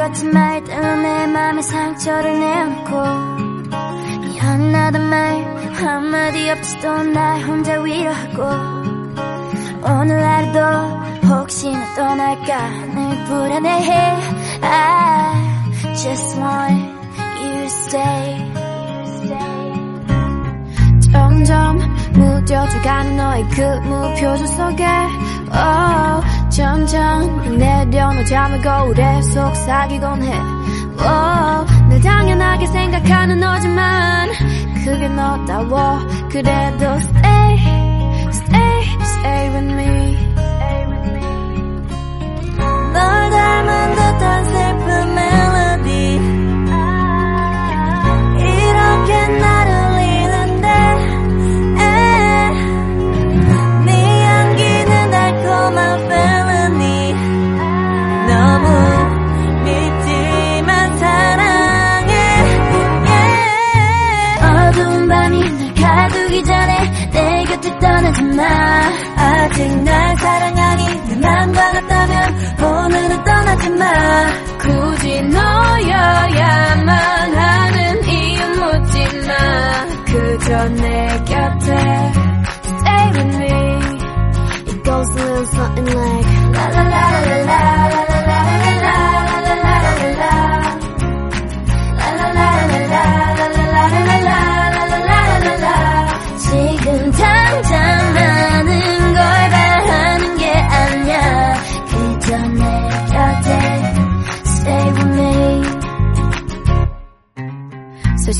하지 말던 내 맘에 상처를 내놓고 미안하단 말 한마디 없이도 날 혼자 위로하고 오늘 하루도 혹시나 떠날까 늘 불안해해. I just want you to stay. 점점 무뎌져가는 너의 그 무표정 속에. Oh, 점점 내려놓자면 거울에 속삭이곤 해. Oh, 늘 당연하게 생각하는 너지만 그게 너다워. 그래도 stay 전에 내 곁을 떠나지 마 아직 날 사랑하니 내 맘과 같다면 오늘은 떠나지 마 굳이 너여야만 하는 이유 묻지 마 그저 내 곁에 Stay with me It goes a little something like la la la la la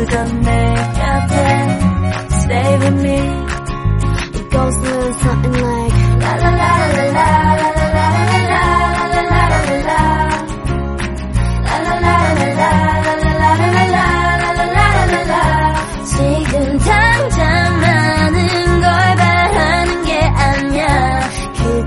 through the make-up Stay with me It goes a little something like La la la la la la la la 아니야 그